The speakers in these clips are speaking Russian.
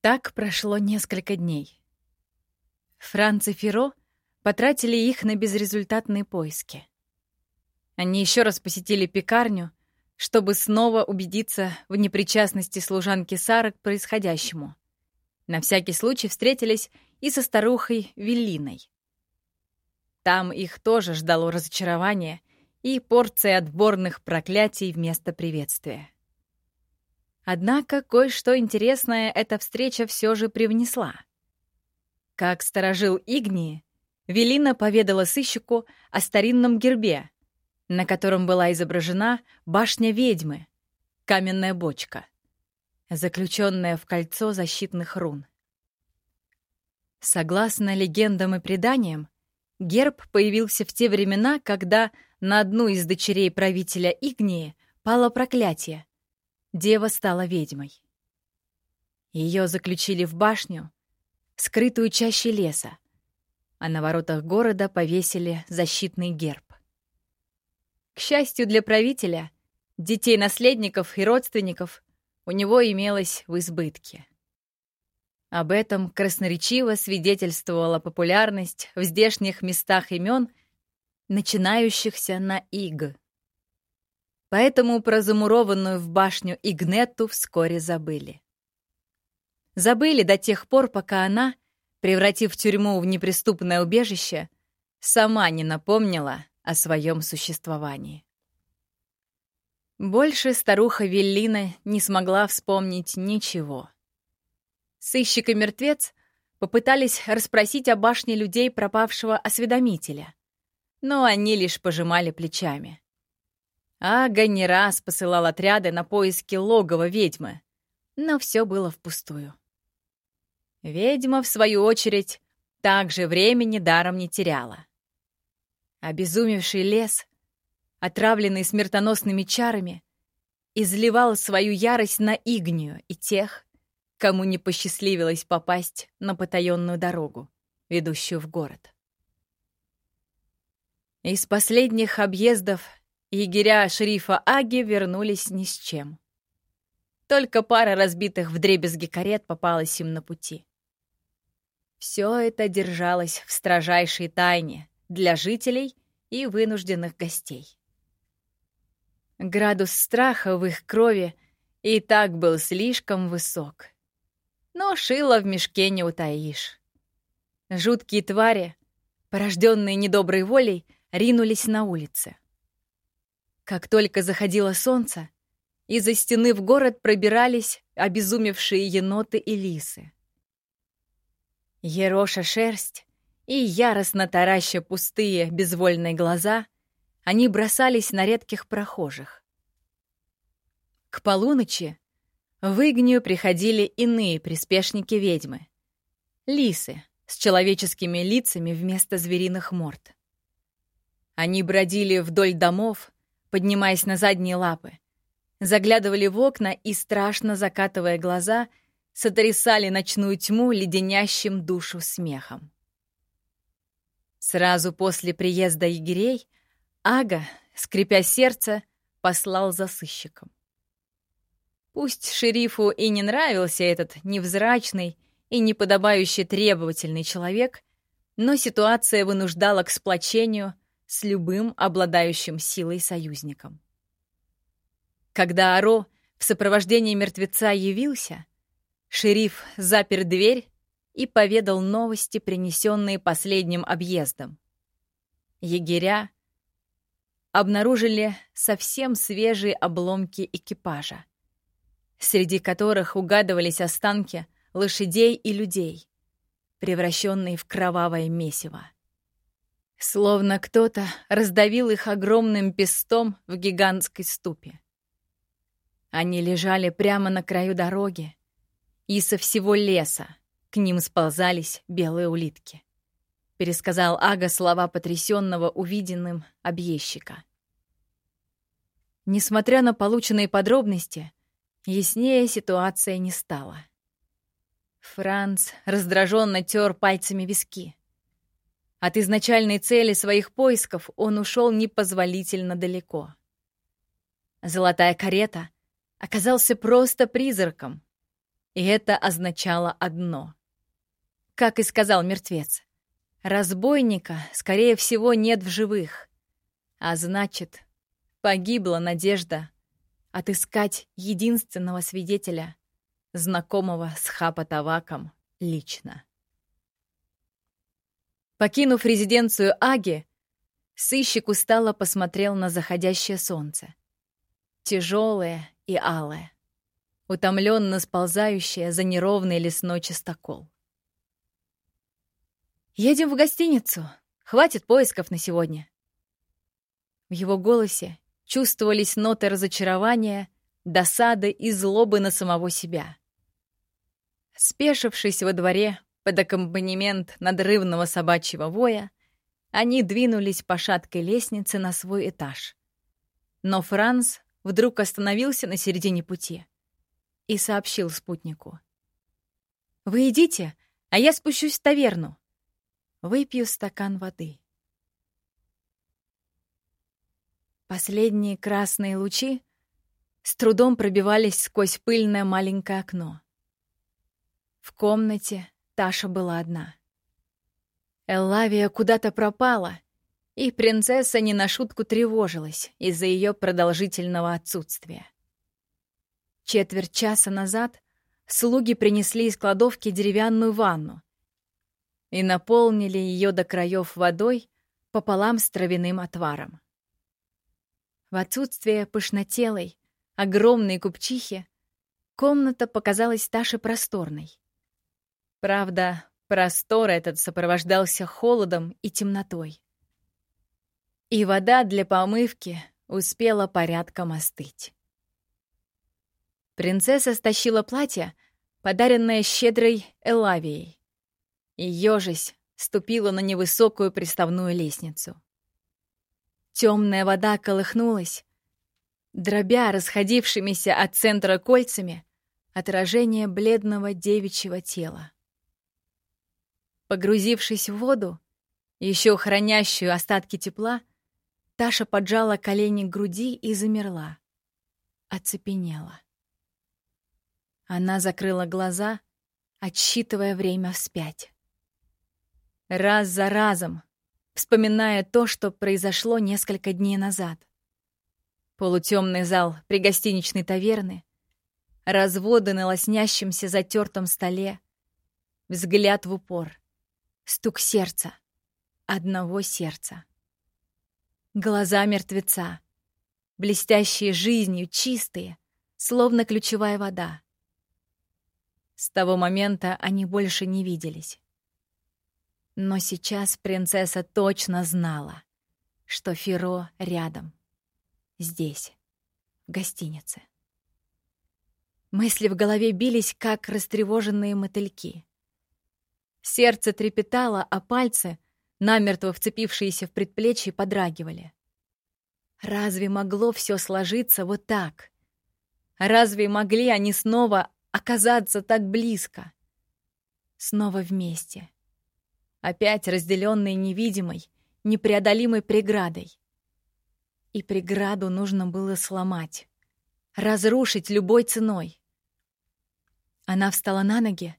Так прошло несколько дней. Франц и Феро потратили их на безрезультатные поиски. Они еще раз посетили пекарню, чтобы снова убедиться в непричастности служанки Сары к происходящему. На всякий случай встретились и со старухой Велиной. Там их тоже ждало разочарование и порция отборных проклятий вместо приветствия. Однако кое-что интересное эта встреча все же привнесла. Как сторожил Игнии, Велина поведала сыщику о старинном гербе, на котором была изображена башня ведьмы, каменная бочка, заключенная в кольцо защитных рун. Согласно легендам и преданиям, герб появился в те времена, когда на одну из дочерей правителя Игнии пало проклятие. Дева стала ведьмой. Ее заключили в башню, скрытую чаще леса, а на воротах города повесили защитный герб. К счастью для правителя, детей-наследников и родственников у него имелось в избытке. Об этом красноречиво свидетельствовала популярность в здешних местах имен, начинающихся на «иг». Поэтому про замурованную в башню Игнетту вскоре забыли. Забыли до тех пор, пока она, превратив тюрьму в неприступное убежище, сама не напомнила о своем существовании. Больше старуха Веллина не смогла вспомнить ничего. Сыщик и мертвец попытались расспросить о башне людей пропавшего осведомителя, но они лишь пожимали плечами. Ага не раз посылал отряды на поиски логова ведьмы, но все было впустую. Ведьма, в свою очередь, также времени даром не теряла. Обезумевший лес, отравленный смертоносными чарами, изливал свою ярость на Игнию и тех, кому не посчастливилось попасть на потаенную дорогу, ведущую в город. Из последних объездов егеря шерифа Аги вернулись ни с чем. Только пара разбитых вдребезги карет попалась им на пути. Все это держалось в строжайшей тайне, для жителей и вынужденных гостей. Градус страха в их крови и так был слишком высок. Но шило в мешке не утаишь. Жуткие твари, порожденные недоброй волей, ринулись на улицы. Как только заходило солнце, из-за стены в город пробирались обезумевшие еноты и лисы. Ероша шерсть и, яростно тараща пустые, безвольные глаза, они бросались на редких прохожих. К полуночи в Игнию приходили иные приспешники ведьмы — лисы с человеческими лицами вместо звериных морд. Они бродили вдоль домов, поднимаясь на задние лапы, заглядывали в окна и, страшно закатывая глаза, сотрясали ночную тьму леденящим душу смехом. Сразу после приезда егерей Ага, скрипя сердце, послал за сыщиком. Пусть шерифу и не нравился этот невзрачный и неподобающий требовательный человек, но ситуация вынуждала к сплочению с любым обладающим силой союзником. Когда Аро в сопровождении мертвеца явился, шериф запер дверь и поведал новости, принесенные последним объездом. Егеря обнаружили совсем свежие обломки экипажа, среди которых угадывались останки лошадей и людей, превращенные в кровавое месиво. Словно кто-то раздавил их огромным пестом в гигантской ступе. Они лежали прямо на краю дороги, и со всего леса к ним сползались белые улитки. Пересказал Ага слова потрясенного увиденным объездчика. Несмотря на полученные подробности, яснее ситуация не стала. Франц раздраженно тер пальцами виски. От изначальной цели своих поисков он ушел непозволительно далеко. Золотая карета оказался просто призраком, И это означало одно. Как и сказал мертвец. Разбойника, скорее всего, нет в живых. А значит, погибла надежда отыскать единственного свидетеля, знакомого с Хапатаваком лично. Покинув резиденцию Аги, сыщик устало посмотрел на заходящее солнце. Тяжелое и алое, утомленно сползающее за неровный лесной частокол. «Едем в гостиницу. Хватит поисков на сегодня». В его голосе чувствовались ноты разочарования, досады и злобы на самого себя. Спешившись во дворе под аккомпанемент надрывного собачьего воя, они двинулись по шаткой лестнице на свой этаж. Но Франц вдруг остановился на середине пути и сообщил спутнику. «Вы идите, а я спущусь в таверну. Выпью стакан воды. Последние красные лучи с трудом пробивались сквозь пыльное маленькое окно. В комнате Таша была одна. Эллавия куда-то пропала, и принцесса не на шутку тревожилась из-за ее продолжительного отсутствия. Четверть часа назад слуги принесли из кладовки деревянную ванну, и наполнили ее до краев водой пополам с травяным отваром. В отсутствие пышнотелой, огромной купчихи комната показалась Таше просторной. Правда, простор этот сопровождался холодом и темнотой. И вода для помывки успела порядком остыть. Принцесса стащила платье, подаренное щедрой Элавией, и, ежась, ступила на невысокую приставную лестницу. Темная вода колыхнулась, дробя расходившимися от центра кольцами отражение бледного девичьего тела. Погрузившись в воду, еще хранящую остатки тепла, Таша поджала колени к груди и замерла. Оцепенела. Она закрыла глаза, отсчитывая время вспять раз за разом, вспоминая то, что произошло несколько дней назад. Полутемный зал при гостиничной таверны, разводы на лоснящемся затертом столе, взгляд в упор, стук сердца, одного сердца. Глаза мертвеца, блестящие жизнью, чистые, словно ключевая вода. С того момента они больше не виделись. Но сейчас принцесса точно знала, что Феро рядом. Здесь, в гостинице. Мысли в голове бились, как растревоженные мотыльки. Сердце трепетало, а пальцы, намертво вцепившиеся в предплечье, подрагивали. Разве могло все сложиться вот так? Разве могли они снова оказаться так близко? Снова вместе опять разделенные невидимой, непреодолимой преградой. И преграду нужно было сломать, разрушить любой ценой. Она встала на ноги,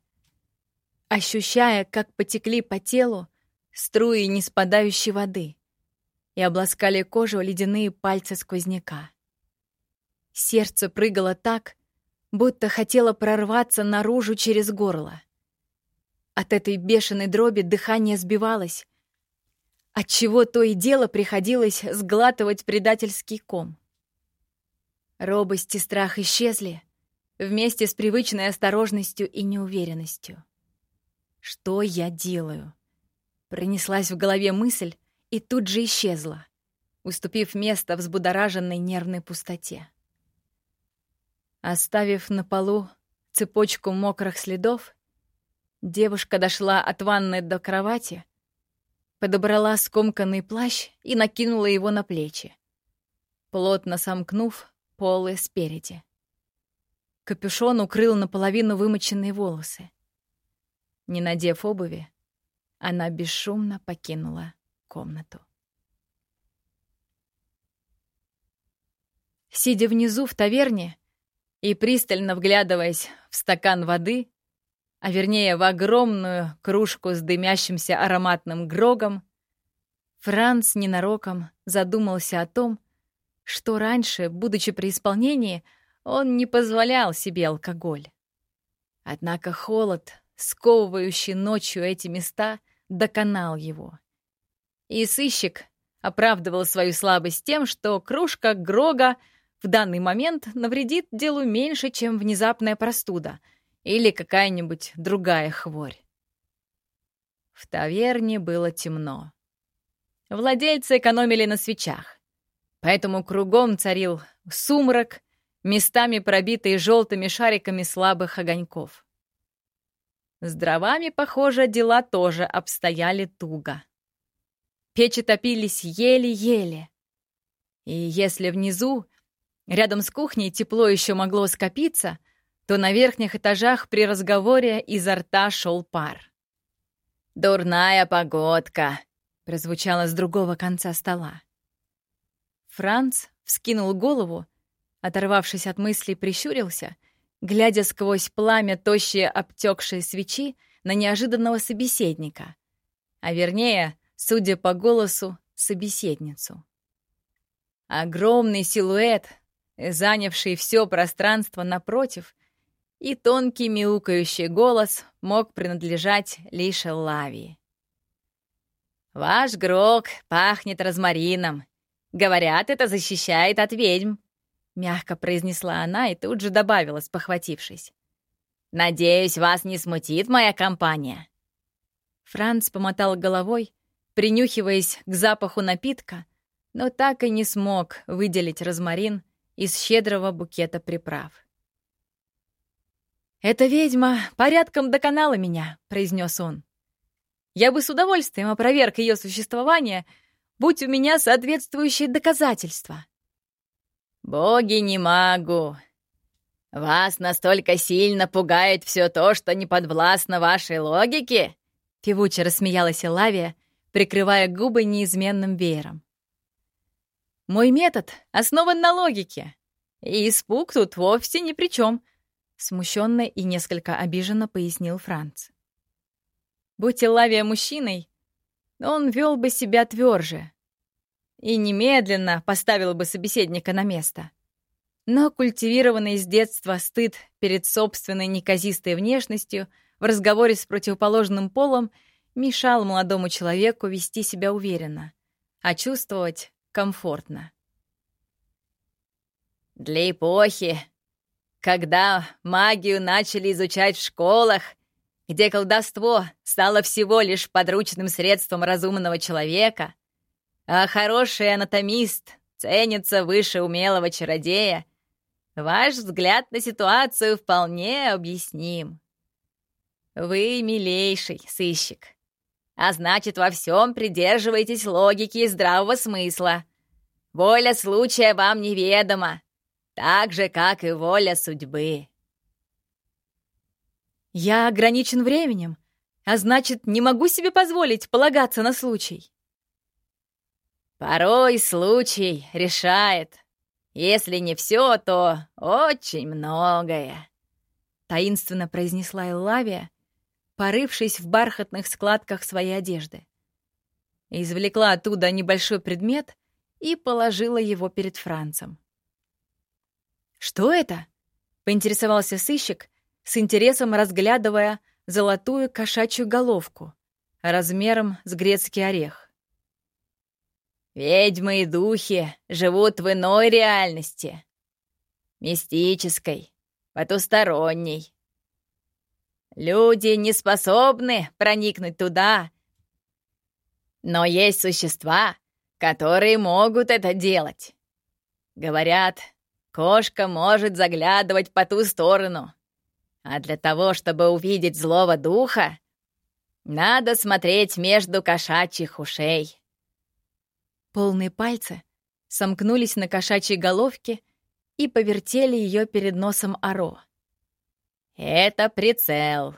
ощущая, как потекли по телу струи неспадающей воды и обласкали кожу ледяные пальцы сквозняка. Сердце прыгало так, будто хотело прорваться наружу через горло. От этой бешеной дроби дыхание сбивалось, отчего то и дело приходилось сглатывать предательский ком. Робость и страх исчезли вместе с привычной осторожностью и неуверенностью. «Что я делаю?» Пронеслась в голове мысль и тут же исчезла, уступив место взбудораженной нервной пустоте. Оставив на полу цепочку мокрых следов, Девушка дошла от ванны до кровати, подобрала скомканный плащ и накинула его на плечи, плотно сомкнув полы спереди. Капюшон укрыл наполовину вымоченные волосы. Не надев обуви, она бесшумно покинула комнату. Сидя внизу в таверне, и, пристально вглядываясь в стакан воды, а вернее в огромную кружку с дымящимся ароматным грогом, Франц ненароком задумался о том, что раньше, будучи при исполнении, он не позволял себе алкоголь. Однако холод, сковывающий ночью эти места, доконал его. И сыщик оправдывал свою слабость тем, что кружка Грога в данный момент навредит делу меньше, чем внезапная простуда или какая-нибудь другая хворь. В таверне было темно. Владельцы экономили на свечах, поэтому кругом царил сумрак, местами пробитый желтыми шариками слабых огоньков. С дровами, похоже, дела тоже обстояли туго. Печи топились еле-еле. И если внизу, рядом с кухней, тепло еще могло скопиться, то на верхних этажах при разговоре изо рта шел пар. «Дурная погодка!» — прозвучало с другого конца стола. Франц вскинул голову, оторвавшись от мыслей, прищурился, глядя сквозь пламя тощие обтекшие свечи на неожиданного собеседника, а вернее судя по голосу, собеседницу. Огромный силуэт, занявший все пространство напротив, и тонкий мяукающий голос мог принадлежать лишь Лавии. «Ваш грок пахнет розмарином. Говорят, это защищает от ведьм», — мягко произнесла она и тут же добавила, спохватившись. «Надеюсь, вас не смутит моя компания». Франц помотал головой, принюхиваясь к запаху напитка, но так и не смог выделить розмарин из щедрого букета приправ. «Эта ведьма порядком доконала меня», — произнес он. «Я бы с удовольствием опроверг ее существование, будь у меня соответствующие доказательства». «Боги не могу. Вас настолько сильно пугает все то, что не подвластно вашей логике?» Певуче рассмеялась Элавия, прикрывая губы неизменным веером. «Мой метод основан на логике, и испуг тут вовсе ни при чем», смущенно и несколько обиженно пояснил Франц. Будь Лавия мужчиной, он вел бы себя тверже и немедленно поставил бы собеседника на место. Но культивированный с детства стыд перед собственной неказистой внешностью в разговоре с противоположным полом — мешал молодому человеку вести себя уверенно, а чувствовать комфортно. Для эпохи, когда магию начали изучать в школах, где колдовство стало всего лишь подручным средством разумного человека, а хороший анатомист ценится выше умелого чародея, ваш взгляд на ситуацию вполне объясним. Вы милейший сыщик а значит, во всем придерживаетесь логики и здравого смысла. Воля случая вам неведома, так же, как и воля судьбы. Я ограничен временем, а значит, не могу себе позволить полагаться на случай. Порой случай решает. Если не все, то очень многое. Таинственно произнесла Эллавия, порывшись в бархатных складках своей одежды. Извлекла оттуда небольшой предмет и положила его перед Францем. «Что это?» — поинтересовался сыщик, с интересом разглядывая золотую кошачью головку размером с грецкий орех. «Ведьмы и духи живут в иной реальности. Мистической, потусторонней. Люди не способны проникнуть туда. Но есть существа, которые могут это делать. Говорят, кошка может заглядывать по ту сторону. А для того, чтобы увидеть злого духа, надо смотреть между кошачьих ушей. Полные пальцы сомкнулись на кошачьей головке и повертели ее перед носом Аро. Это прицел.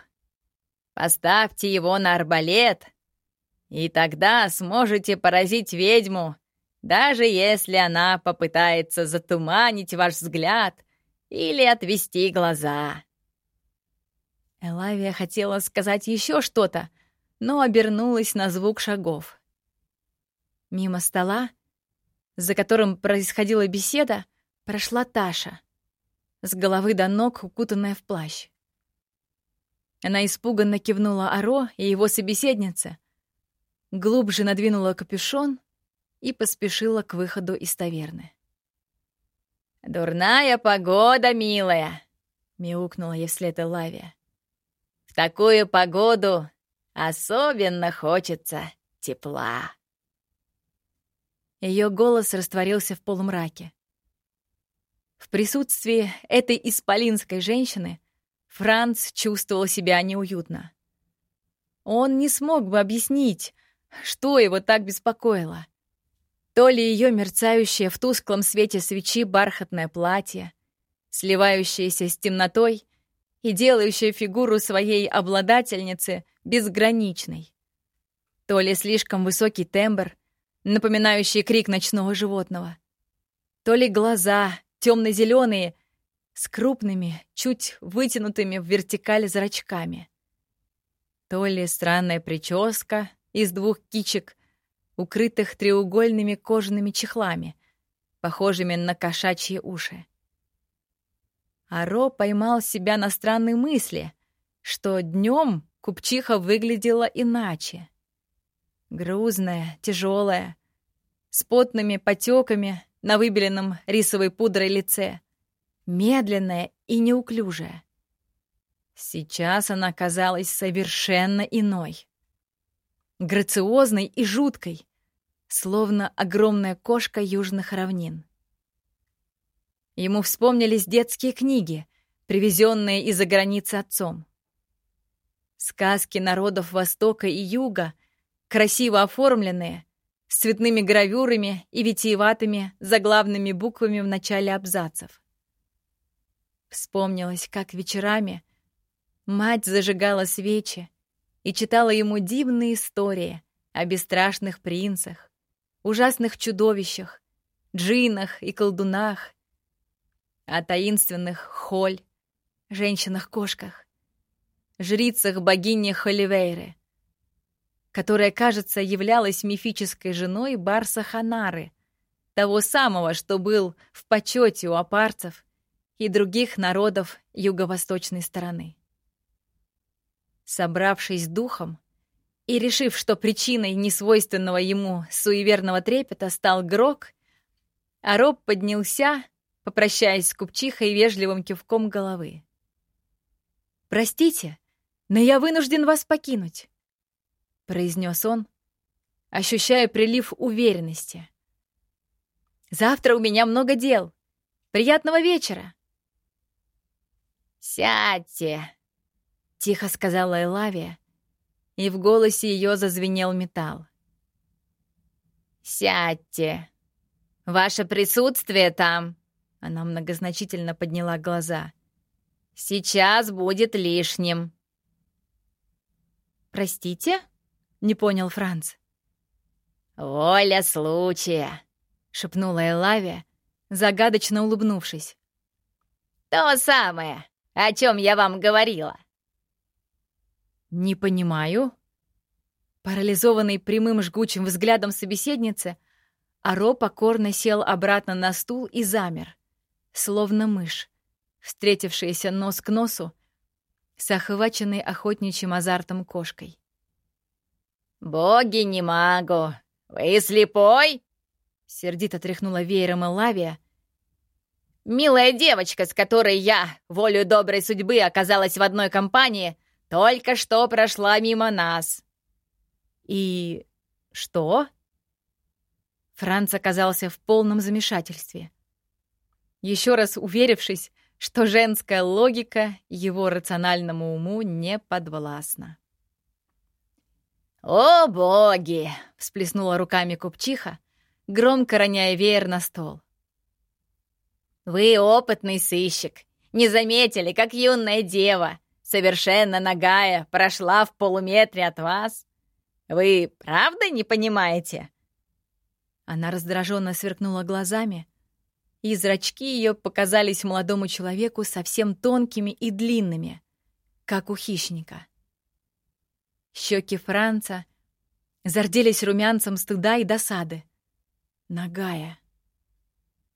Поставьте его на арбалет, и тогда сможете поразить ведьму, даже если она попытается затуманить ваш взгляд или отвести глаза». Элавия хотела сказать еще что-то, но обернулась на звук шагов. Мимо стола, за которым происходила беседа, прошла Таша, с головы до ног укутанная в плащ. Она испуганно кивнула Аро и его собеседнице, глубже надвинула капюшон и поспешила к выходу из таверны. «Дурная погода, милая!» — мяукнула ей вслед Элавия. «В такую погоду особенно хочется тепла». Ее голос растворился в полумраке. В присутствии этой исполинской женщины Франц чувствовал себя неуютно. Он не смог бы объяснить, что его так беспокоило. То ли ее мерцающее в тусклом свете свечи бархатное платье, сливающееся с темнотой и делающее фигуру своей обладательницы безграничной. То ли слишком высокий тембр, напоминающий крик ночного животного. То ли глаза, темно-зеленые, с крупными, чуть вытянутыми в вертикаль зрачками. То ли странная прическа из двух кичек, укрытых треугольными кожаными чехлами, похожими на кошачьи уши. Аро поймал себя на странной мысли, что днем купчиха выглядела иначе. Грузная, тяжелая, с потными потеками на выбеленном рисовой пудрой лице, медленная и неуклюжая. Сейчас она казалась совершенно иной грациозной и жуткой, словно огромная кошка южных равнин. Ему вспомнились детские книги, привезенные из-за границы отцом. Сказки народов Востока и Юга, красиво оформленные, с цветными гравюрами и витиеватыми заглавными буквами в начале абзацев. Вспомнилось, как вечерами мать зажигала свечи, и читала ему дивные истории о бесстрашных принцах, ужасных чудовищах, джинах и колдунах, о таинственных холь, женщинах-кошках, жрицах богини Холивейры, которая, кажется, являлась мифической женой Барса Ханары, того самого, что был в почете у апарцев и других народов юго-восточной стороны. Собравшись духом и решив, что причиной несвойственного ему суеверного трепета стал Грок, Ароб поднялся, попрощаясь с купчихой вежливым кивком головы. «Простите, но я вынужден вас покинуть», — произнес он, ощущая прилив уверенности. «Завтра у меня много дел. Приятного вечера!» «Сядьте!» Тихо сказала Элавия, и в голосе ее зазвенел металл. «Сядьте! Ваше присутствие там!» Она многозначительно подняла глаза. «Сейчас будет лишним!» «Простите?» — не понял Франц. «Воля случая!» — шепнула Элавия, загадочно улыбнувшись. «То самое, о чем я вам говорила!» «Не понимаю». Парализованный прямым жгучим взглядом собеседницы, Аро покорно сел обратно на стул и замер, словно мышь, встретившаяся нос к носу с охваченной охотничьим азартом кошкой. «Боги не магу! Вы слепой?» — сердито тряхнула веером Элавия. «Милая девочка, с которой я, волю доброй судьбы, оказалась в одной компании, только что прошла мимо нас». «И что?» Франц оказался в полном замешательстве. Еще раз уверившись, что женская логика его рациональному уму не подвластна. «О, боги!» — всплеснула руками купчиха, громко роняя веер на стол. «Вы опытный сыщик. Не заметили, как юная дева совершенно нагая, прошла в полуметре от вас? Вы правда не понимаете?» Она раздраженно сверкнула глазами, и зрачки ее показались молодому человеку совсем тонкими и длинными, как у хищника. Щеки Франца зарделись румянцем стыда и досады. Нагая.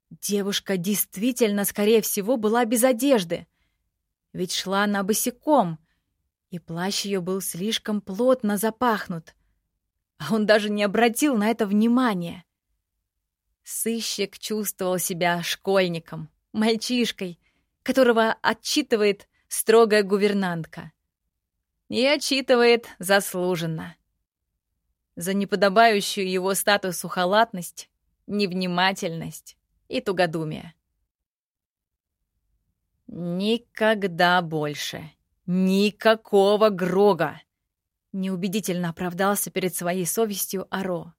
Девушка действительно, скорее всего, была без одежды. Ведь шла она босиком, и плащ ее был слишком плотно запахнут. А он даже не обратил на это внимания. Сыщик чувствовал себя школьником, мальчишкой, которого отчитывает строгая гувернантка. И отчитывает заслуженно. За неподобающую его статусу халатность, невнимательность и тугодумие. Никогда больше. Никакого Грога. Неубедительно оправдался перед своей совестью Аро.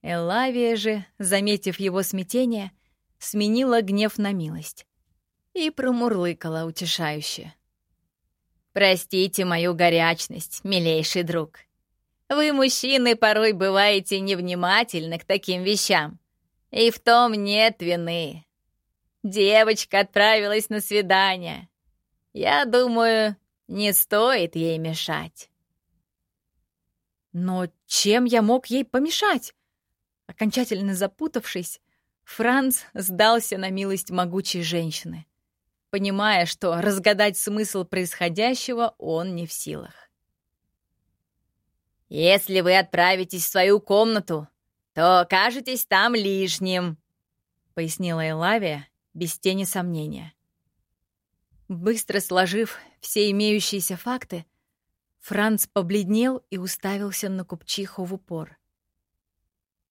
Элавия же, заметив его смятение, сменила гнев на милость и промурлыкала утешающе. «Простите мою горячность, милейший друг. Вы, мужчины, порой бываете невнимательны к таким вещам, и в том нет вины. Девочка отправилась на свидание. Я думаю, не стоит ей мешать». «Но чем я мог ей помешать?» Окончательно запутавшись, Франц сдался на милость могучей женщины понимая, что разгадать смысл происходящего он не в силах. «Если вы отправитесь в свою комнату, то окажетесь там лишним», — пояснила Элавия без тени сомнения. Быстро сложив все имеющиеся факты, Франц побледнел и уставился на купчиху в упор.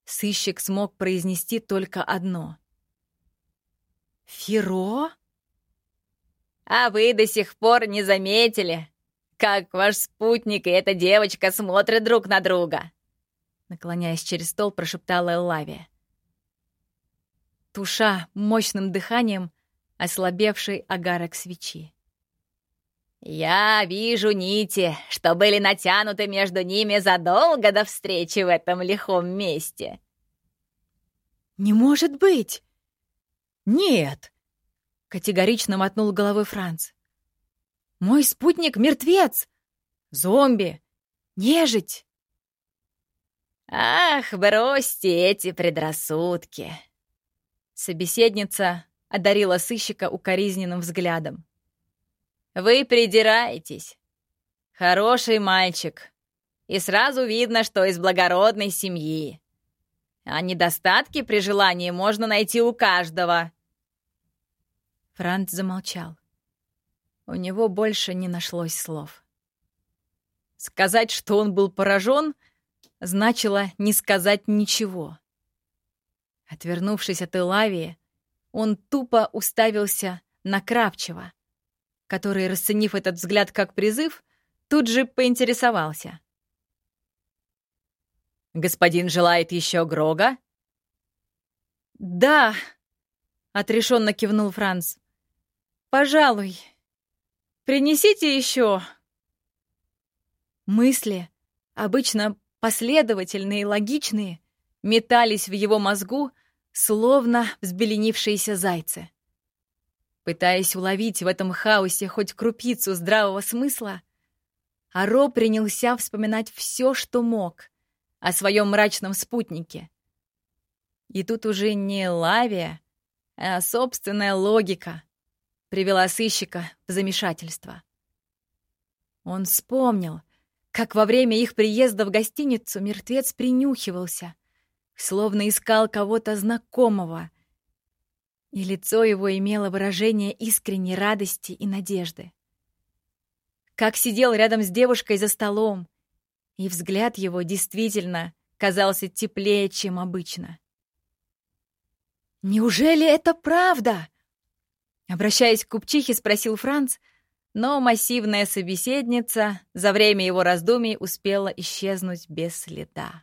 Сыщик смог произнести только одно. «Феро?» А вы до сих пор не заметили, как ваш спутник и эта девочка смотрят друг на друга?» Наклоняясь через стол, прошептала Эллавия. Туша мощным дыханием ослабевший агарок свечи. «Я вижу нити, что были натянуты между ними задолго до встречи в этом лихом месте». «Не может быть!» «Нет!» Категорично мотнул головой Франц. «Мой спутник — мертвец! Зомби! Нежить!» «Ах, бросьте эти предрассудки!» Собеседница одарила сыщика укоризненным взглядом. «Вы придираетесь. Хороший мальчик. И сразу видно, что из благородной семьи. А недостатки при желании можно найти у каждого. Франц замолчал. У него больше не нашлось слов. Сказать, что он был поражен, значило не сказать ничего. Отвернувшись от Элавии, он тупо уставился на Кравчева, который, расценив этот взгляд как призыв, тут же поинтересовался. «Господин желает еще Грога?» «Да», — отрешенно кивнул Франц. Пожалуй. Принесите еще. Мысли, обычно последовательные и логичные, метались в его мозгу, словно взбеленившиеся зайцы. Пытаясь уловить в этом хаосе хоть крупицу здравого смысла, Аро принялся вспоминать все, что мог о своем мрачном спутнике. И тут уже не лавия, а собственная логика привела сыщика в замешательство. Он вспомнил, как во время их приезда в гостиницу мертвец принюхивался, словно искал кого-то знакомого, и лицо его имело выражение искренней радости и надежды. Как сидел рядом с девушкой за столом, и взгляд его действительно казался теплее, чем обычно. «Неужели это правда?» Обращаясь к купчихе, спросил Франц, но массивная собеседница за время его раздумий успела исчезнуть без следа.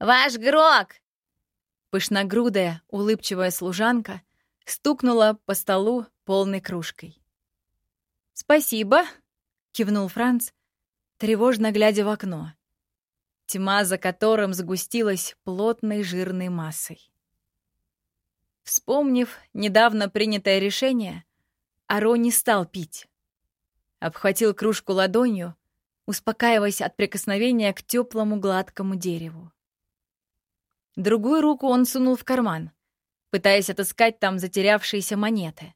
«Ваш Грок!» Пышногрудая, улыбчивая служанка стукнула по столу полной кружкой. «Спасибо!» — кивнул Франц, тревожно глядя в окно, тьма за которым сгустилась плотной жирной массой. Вспомнив недавно принятое решение, Аро не стал пить. Обхватил кружку ладонью, успокаиваясь от прикосновения к теплому гладкому дереву. Другую руку он сунул в карман, пытаясь отыскать там затерявшиеся монеты.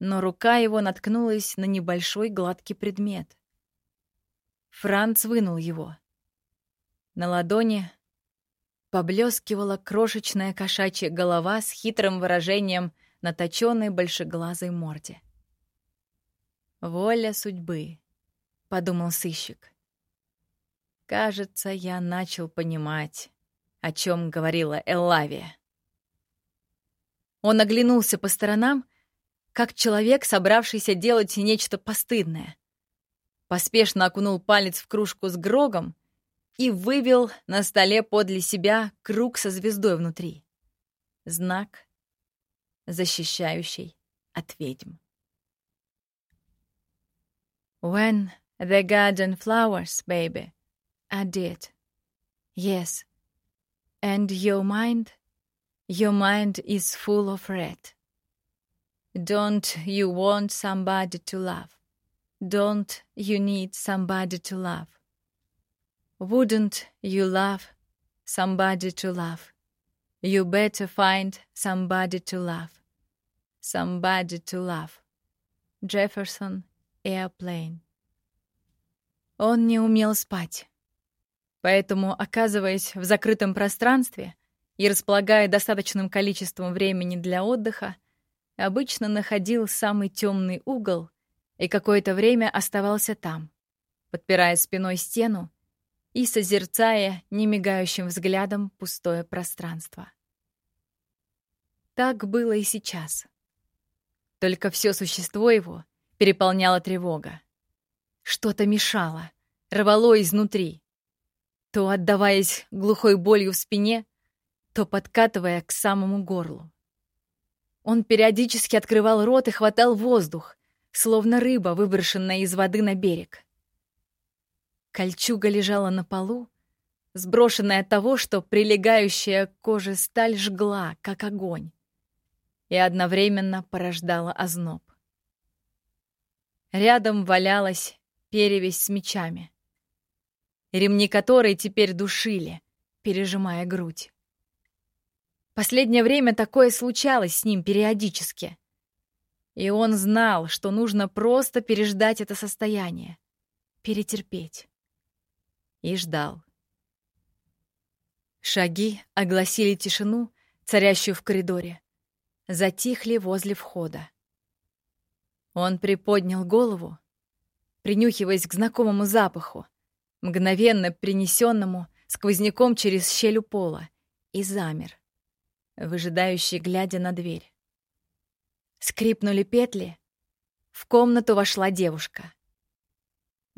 Но рука его наткнулась на небольшой гладкий предмет. Франц вынул его. На ладони поблескивала крошечная кошачья голова с хитрым выражением на точенной большеглазой морде. «Воля судьбы», — подумал сыщик. «Кажется, я начал понимать, о чем говорила Эллавия». Он оглянулся по сторонам, как человек, собравшийся делать нечто постыдное. Поспешно окунул палец в кружку с грогом и вывел на столе подле себя круг со звездой внутри. Знак, защищающий от ведьм. When the garden flowers, baby, I did. Yes. And your mind? Your mind is full of red. Don't you want somebody to love? Don't you need somebody to love? Wouldn't you love somebody to love? You better find somebody to love. Somebody to love. Jefferson Airplane. Он не умел спать. Поэтому, оказываясь в закрытом пространстве и располагая достаточным количеством времени для отдыха, обычно находил самый темный угол и какое-то время оставался там, подпирая спиной стену и созерцая немигающим взглядом пустое пространство. Так было и сейчас. Только все существо его переполняла тревога. Что-то мешало, рвало изнутри, то отдаваясь глухой болью в спине, то подкатывая к самому горлу. Он периодически открывал рот и хватал воздух, словно рыба, выброшенная из воды на берег. Кольчуга лежала на полу, сброшенная от того, что прилегающая к коже сталь жгла, как огонь, и одновременно порождала озноб. Рядом валялась перевесь с мечами, ремни которой теперь душили, пережимая грудь. Последнее время такое случалось с ним периодически. И он знал, что нужно просто переждать это состояние, перетерпеть и ждал. Шаги огласили тишину, царящую в коридоре. Затихли возле входа. Он приподнял голову, принюхиваясь к знакомому запаху, мгновенно принесенному сквозняком через щель у пола, и замер, выжидающий, глядя на дверь. Скрипнули петли. В комнату вошла девушка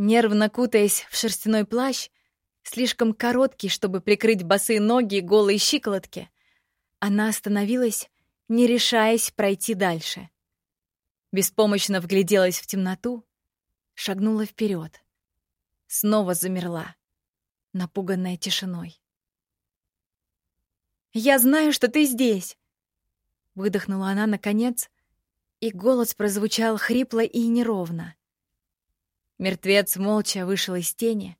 нервно кутаясь в шерстяной плащ, слишком короткий, чтобы прикрыть босые ноги и голые щиколотки, она остановилась, не решаясь пройти дальше. Беспомощно вгляделась в темноту, шагнула вперед, снова замерла, напуганная тишиной. «Я знаю, что ты здесь!» Выдохнула она наконец, и голос прозвучал хрипло и неровно. Мертвец молча вышел из тени,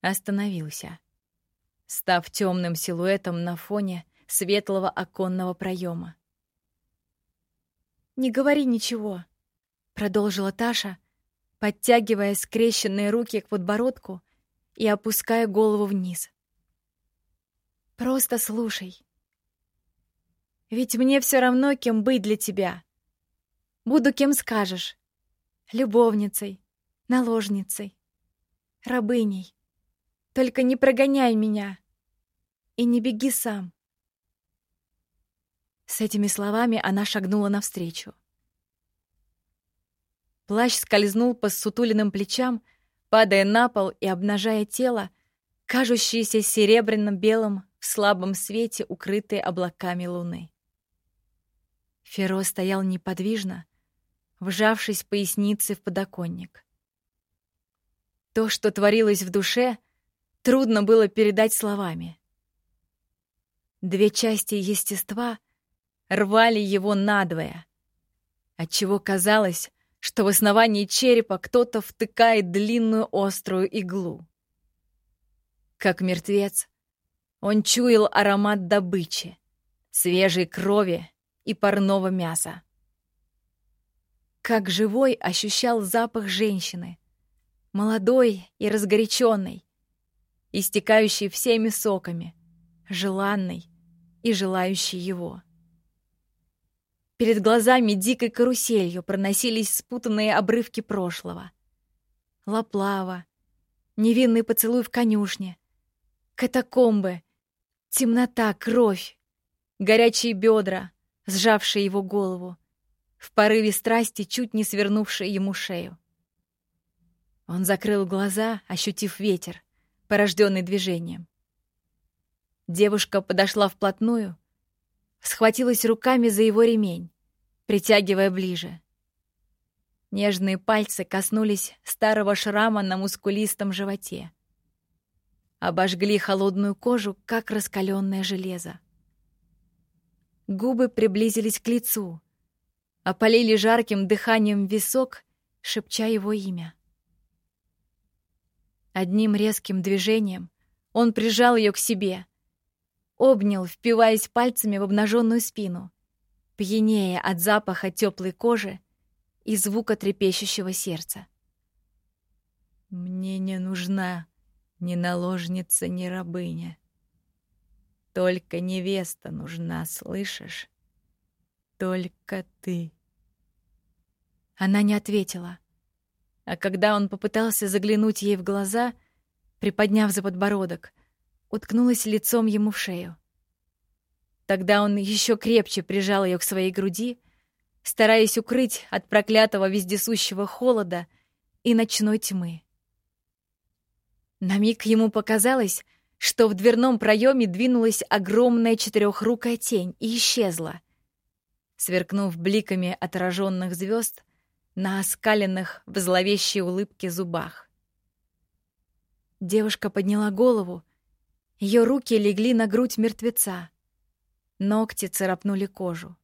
остановился, став темным силуэтом на фоне светлого оконного проема. «Не говори ничего», — продолжила Таша, подтягивая скрещенные руки к подбородку и опуская голову вниз. «Просто слушай. Ведь мне все равно, кем быть для тебя. Буду кем скажешь. Любовницей, наложницей, рабыней. Только не прогоняй меня и не беги сам. С этими словами она шагнула навстречу. Плащ скользнул по сутулиным плечам, падая на пол и обнажая тело, кажущееся серебряно-белым в слабом свете, укрытые облаками луны. Феро стоял неподвижно, вжавшись поясницей в подоконник. То, что творилось в душе, трудно было передать словами. Две части естества рвали его надвое, отчего казалось, что в основании черепа кто-то втыкает длинную острую иглу. Как мертвец, он чуял аромат добычи, свежей крови и парного мяса. Как живой ощущал запах женщины, молодой и разгоряченной, истекающей всеми соками, желанной и желающей его. Перед глазами дикой каруселью проносились спутанные обрывки прошлого. Лаплава, невинный поцелуй в конюшне, катакомбы, темнота, кровь, горячие бедра, сжавшие его голову, в порыве страсти чуть не свернувшие ему шею. Он закрыл глаза, ощутив ветер, порожденный движением. Девушка подошла вплотную, схватилась руками за его ремень, притягивая ближе. Нежные пальцы коснулись старого шрама на мускулистом животе. Обожгли холодную кожу, как раскаленное железо. Губы приблизились к лицу, опалили жарким дыханием висок, шепча его имя. Одним резким движением он прижал ее к себе, обнял, впиваясь пальцами в обнаженную спину, пьянее от запаха теплой кожи и звука трепещущего сердца. «Мне не нужна ни наложница, ни рабыня. Только невеста нужна, слышишь? Только ты». Она не ответила. А когда он попытался заглянуть ей в глаза, приподняв за подбородок, уткнулась лицом ему в шею. Тогда он еще крепче прижал ее к своей груди, стараясь укрыть от проклятого вездесущего холода и ночной тьмы. На миг ему показалось, что в дверном проеме двинулась огромная четырехрукая тень и исчезла. Сверкнув бликами отраженных звезд, на оскаленных в зловещей улыбке зубах. Девушка подняла голову. Ее руки легли на грудь мертвеца. Ногти царапнули кожу.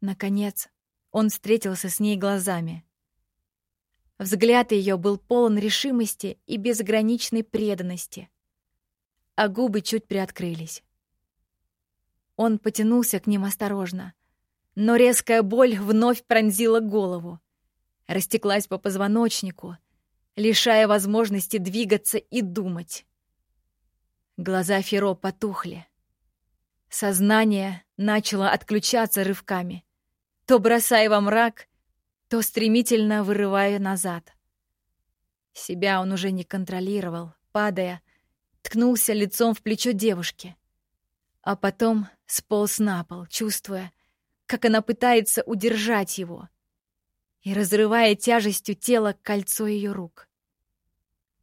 Наконец, он встретился с ней глазами. Взгляд ее был полон решимости и безграничной преданности, а губы чуть приоткрылись. Он потянулся к ним осторожно, но резкая боль вновь пронзила голову, растеклась по позвоночнику, лишая возможности двигаться и думать. Глаза Феро потухли. Сознание начало отключаться рывками, то бросая во мрак, то стремительно вырывая назад. Себя он уже не контролировал, падая, ткнулся лицом в плечо девушки, а потом сполз на пол, чувствуя, как она пытается удержать его и разрывая тяжестью тела кольцо ее рук.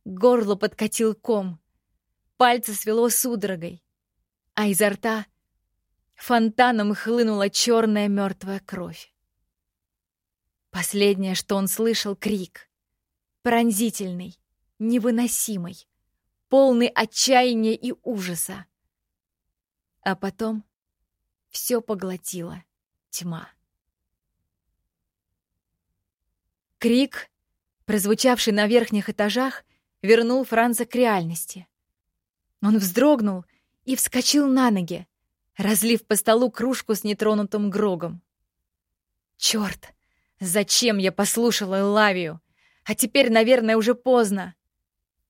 Горло подкатил ком, пальцы свело судорогой, а изо рта фонтаном хлынула черная мертвая кровь. Последнее, что он слышал, — крик. Пронзительный, невыносимый, полный отчаяния и ужаса. А потом все поглотило тьма. Крик, прозвучавший на верхних этажах, вернул Франца к реальности. Он вздрогнул и вскочил на ноги, разлив по столу кружку с нетронутым грогом. Черт! Зачем я послушала Лавию? А теперь, наверное, уже поздно.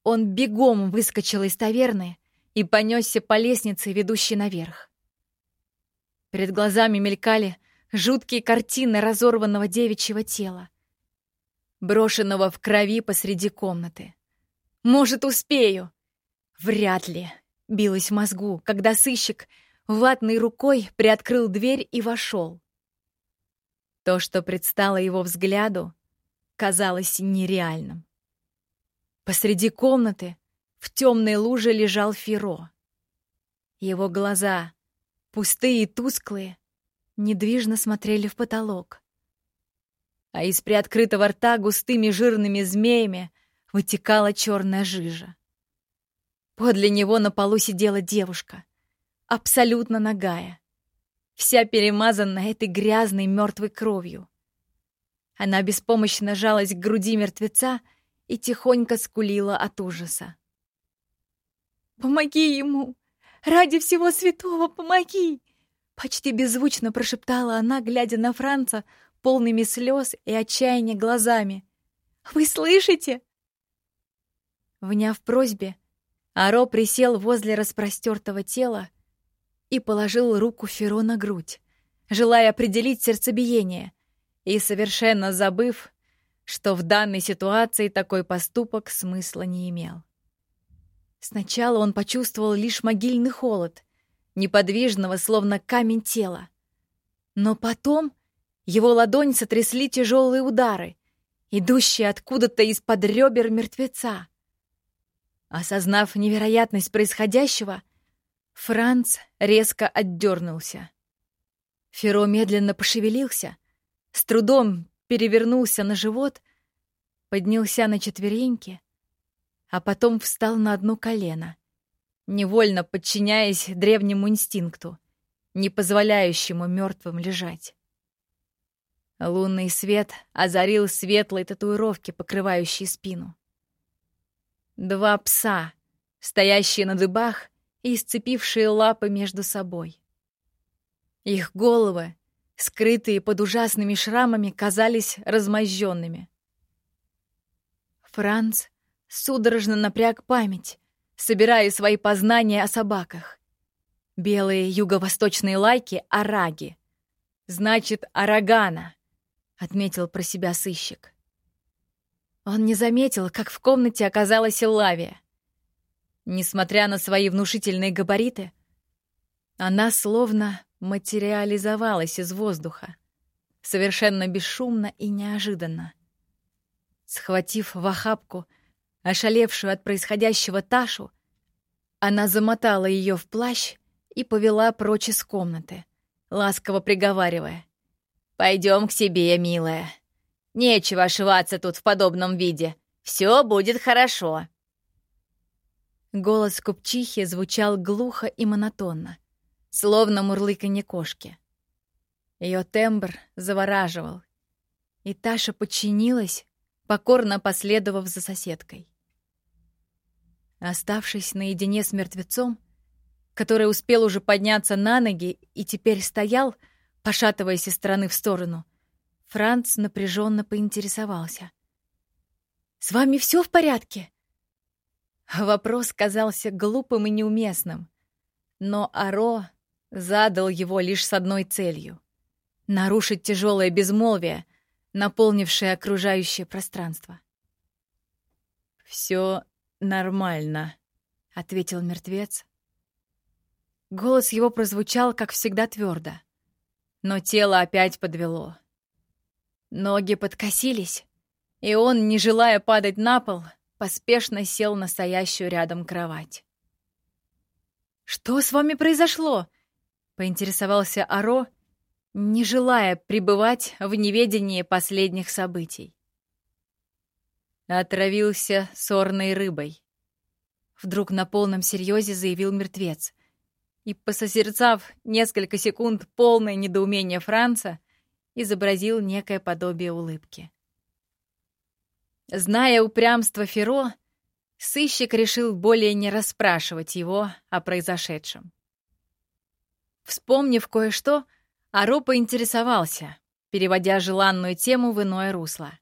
Он бегом выскочил из таверны и понесся по лестнице, ведущей наверх. Перед глазами мелькали жуткие картины разорванного девичьего тела, брошенного в крови посреди комнаты. «Может, успею?» «Вряд ли», — билось в мозгу, когда сыщик ватной рукой приоткрыл дверь и вошел. То, что предстало его взгляду, казалось нереальным. Посреди комнаты в темной луже лежал Феро. Его глаза, пустые и тусклые, недвижно смотрели в потолок. А из приоткрытого рта густыми жирными змеями вытекала черная жижа. Подле него на полу сидела девушка, абсолютно нагая. вся перемазанная этой грязной мертвой кровью. Она беспомощно жалась к груди мертвеца и тихонько скулила от ужаса. «Помоги ему! Ради всего святого помоги!» Почти беззвучно прошептала она, глядя на Франца полными слез и отчаяния глазами. «Вы слышите?» Вняв просьбе, Аро присел возле распростертого тела и положил руку Феро на грудь, желая определить сердцебиение, и совершенно забыв, что в данной ситуации такой поступок смысла не имел. Сначала он почувствовал лишь могильный холод, неподвижного, словно камень тела. Но потом его ладонь сотрясли тяжелые удары, идущие откуда-то из-под ребер мертвеца. Осознав невероятность происходящего, Франц резко отдернулся. Феро медленно пошевелился, с трудом перевернулся на живот, поднялся на четвереньки, а потом встал на одно колено, невольно подчиняясь древнему инстинкту, не позволяющему мертвым лежать. Лунный свет озарил светлые татуировки, покрывающие спину. Два пса, стоящие на дыбах и сцепившие лапы между собой. Их головы, скрытые под ужасными шрамами, казались размозженными. Франц судорожно напряг память, собирая свои познания о собаках. Белые юго-восточные лайки — араги. Значит, арагана, — отметил про себя сыщик. Он не заметил, как в комнате оказалась Лавия. Несмотря на свои внушительные габариты, она словно материализовалась из воздуха, совершенно бесшумно и неожиданно. Схватив в охапку ошалевшую от происходящего Ташу, она замотала ее в плащ и повела прочь из комнаты, ласково приговаривая. «Пойдем к себе, милая. Нечего ошиваться тут в подобном виде. Все будет хорошо». Голос купчихи звучал глухо и монотонно, словно мурлыканье кошки. Ее тембр завораживал, и Таша подчинилась, покорно последовав за соседкой. Оставшись наедине с мертвецом, который успел уже подняться на ноги и теперь стоял, пошатываясь из стороны в сторону, Франц напряженно поинтересовался. «С вами все в порядке?» Вопрос казался глупым и неуместным, но Аро задал его лишь с одной целью — нарушить тяжелое безмолвие, наполнившее окружающее пространство. «Все нормально», — ответил мертвец. Голос его прозвучал, как всегда, твердо, но тело опять подвело. Ноги подкосились, и он, не желая падать на пол, поспешно сел на стоящую рядом кровать. «Что с вами произошло?» — поинтересовался Аро, не желая пребывать в неведении последних событий. Отравился сорной рыбой. Вдруг на полном серьезе заявил мертвец. И, посозерцав несколько секунд полное недоумение Франца, изобразил некое подобие улыбки. Зная упрямство Феро, сыщик решил более не расспрашивать его о произошедшем. Вспомнив кое-что, Аро поинтересовался, переводя желанную тему в иное русло.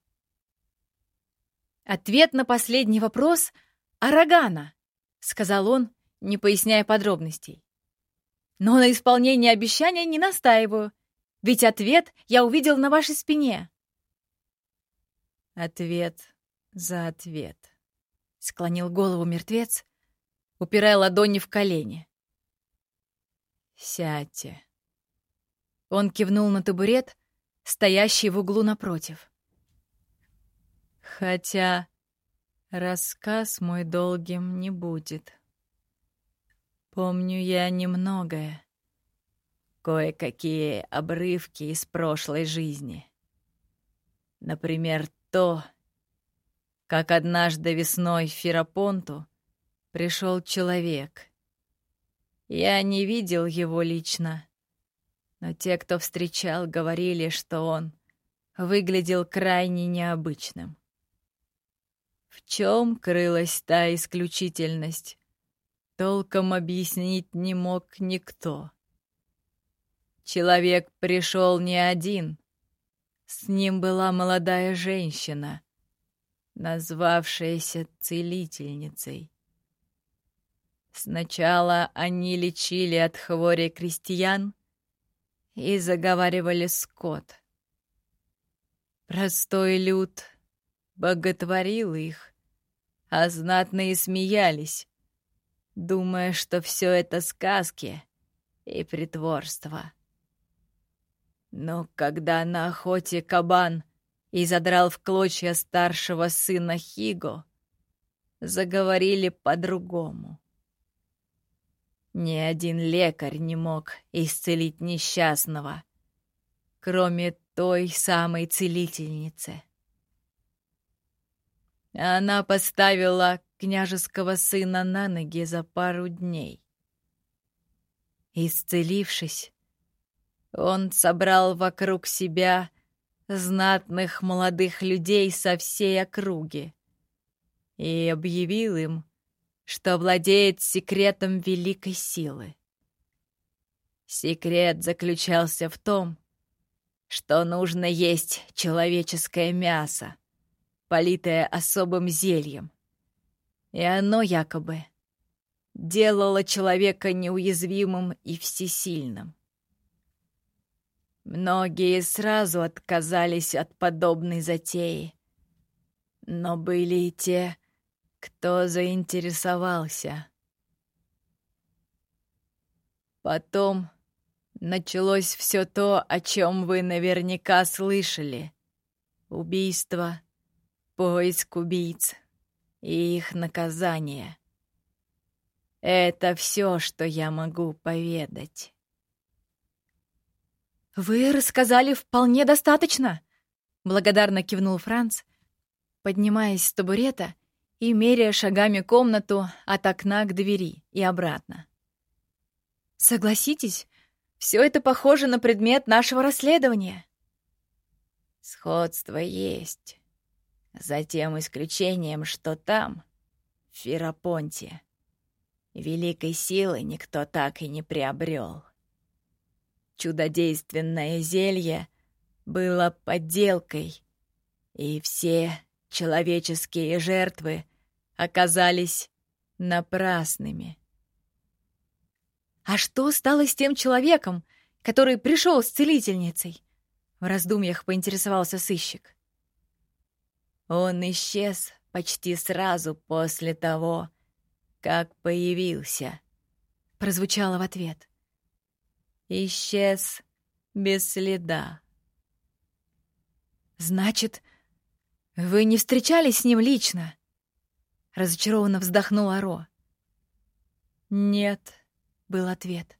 «Ответ на последний вопрос — Арагана», — сказал он, не поясняя подробностей. «Но на исполнение обещания не настаиваю, ведь ответ я увидел на вашей спине». «Ответ за ответ», — склонил голову мертвец, упирая ладони в колени. «Сядьте». Он кивнул на табурет, стоящий в углу напротив. «Хотя рассказ мой долгим не будет. Помню я немногое, кое-какие обрывки из прошлой жизни. Например, то, как однажды весной в Ферапонту пришел человек. Я не видел его лично, Но те, кто встречал, говорили, что он выглядел крайне необычным. В чем крылась та исключительность, толком объяснить не мог никто. Человек пришел не один. С ним была молодая женщина, назвавшаяся целительницей. Сначала они лечили от хвори крестьян и заговаривали скот. Простой люд боготворил их, а знатные смеялись, думая, что все это сказки и притворство. Но когда на охоте кабан и задрал в клочья старшего сына Хиго, заговорили по-другому. Ни один лекарь не мог исцелить несчастного, кроме той самой целительницы. Она поставила княжеского сына на ноги за пару дней. Исцелившись, он собрал вокруг себя знатных молодых людей со всей округи и объявил им, что владеет секретом великой силы. Секрет заключался в том, что нужно есть человеческое мясо, политое особым зельем. И оно якобы делало человека неуязвимым и всесильным. Многие сразу отказались от подобной затеи. Но были и те, кто заинтересовался. Потом началось все то, о чем вы наверняка слышали. Убийство, поиск убийц и их наказание. Это все, что я могу поведать. «Вы рассказали вполне достаточно», — благодарно кивнул Франц, поднимаясь с табурета и меряя шагами комнату от окна к двери и обратно. «Согласитесь, все это похоже на предмет нашего расследования». «Сходство есть, за тем исключением, что там, в Ферапонте, великой силы никто так и не приобрел. Чудодейственное зелье было подделкой, и все человеческие жертвы оказались напрасными. «А что стало с тем человеком, который пришел с целительницей?» В раздумьях поинтересовался сыщик. Он исчез почти сразу после того, как появился. Прозвучало в ответ исчез без следа. «Значит, вы не встречались с ним лично?» Разочарованно вздохнула Ро. «Нет», — был ответ.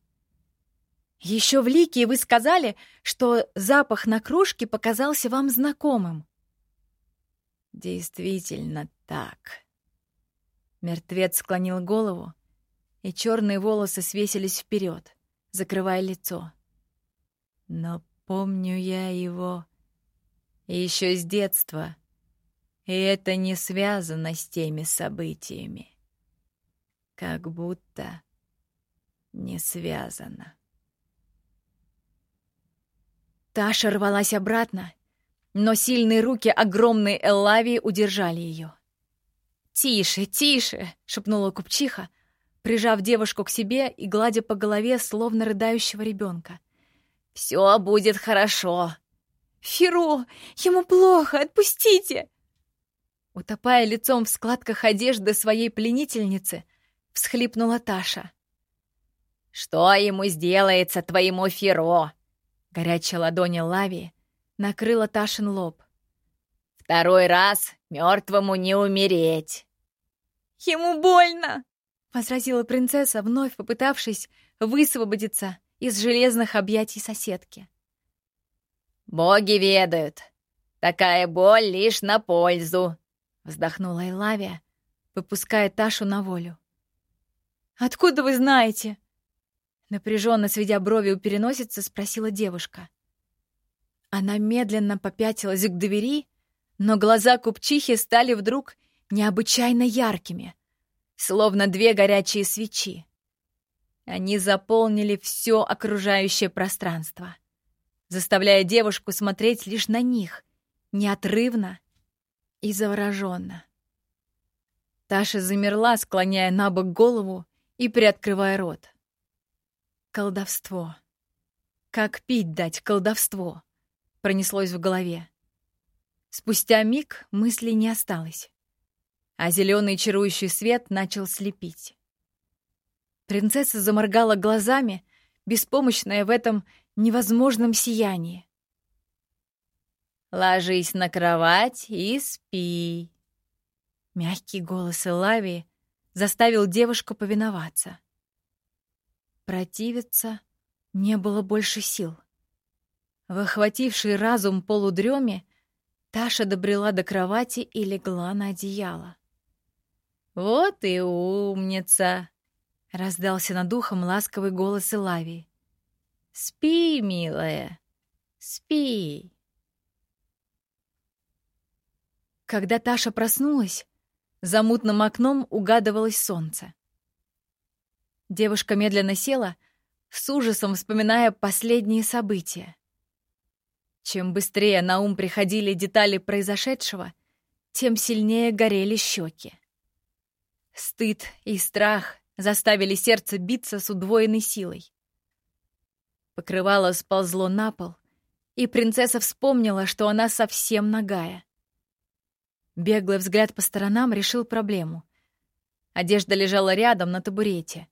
«Еще в Лике вы сказали, что запах на кружке показался вам знакомым». «Действительно так». Мертвец склонил голову, и черные волосы свесились вперед закрывая лицо. Но помню я его еще с детства, и это не связано с теми событиями. Как будто не связано. Таша рвалась обратно, но сильные руки огромной Эллавии удержали ее. «Тише, тише!» — шепнула купчиха, прижав девушку к себе и гладя по голове, словно рыдающего ребенка. «Все будет хорошо!» «Феро! Ему плохо! Отпустите!» Утопая лицом в складках одежды своей пленительницы, всхлипнула Таша. «Что ему сделается твоему Феро?» Горячая ладонь Лави накрыла Ташин лоб. «Второй раз мертвому не умереть!» «Ему больно!» — возразила принцесса, вновь попытавшись высвободиться из железных объятий соседки. «Боги ведают. Такая боль лишь на пользу», — вздохнула Элавия, выпуская Ташу на волю. «Откуда вы знаете?» Напряженно сведя брови у переносицы, спросила девушка. Она медленно попятилась к двери, но глаза купчихи стали вдруг необычайно яркими, словно две горячие свечи. Они заполнили все окружающее пространство, заставляя девушку смотреть лишь на них, неотрывно и завороженно. Таша замерла, склоняя на бок голову и приоткрывая рот. Колдовство. Как пить дать колдовство? Пронеслось в голове. Спустя миг мыслей не осталось, а зеленый чарующий свет начал слепить. Принцесса заморгала глазами, беспомощная в этом невозможном сиянии. «Ложись на кровать и спи». Мягкий голос Элавии заставил девушку повиноваться. Противиться не было больше сил. В охвативший разум полудреме Таша добрела до кровати и легла на одеяло. «Вот и умница!» — раздался над ухом ласковый голос Илавии. «Спи, милая, спи!» Когда Таша проснулась, за мутным окном угадывалось солнце. Девушка медленно села, с ужасом вспоминая последние события. Чем быстрее на ум приходили детали произошедшего, тем сильнее горели щеки. Стыд и страх заставили сердце биться с удвоенной силой. Покрывало сползло на пол, и принцесса вспомнила, что она совсем нагая. Беглый взгляд по сторонам решил проблему. Одежда лежала рядом на табурете,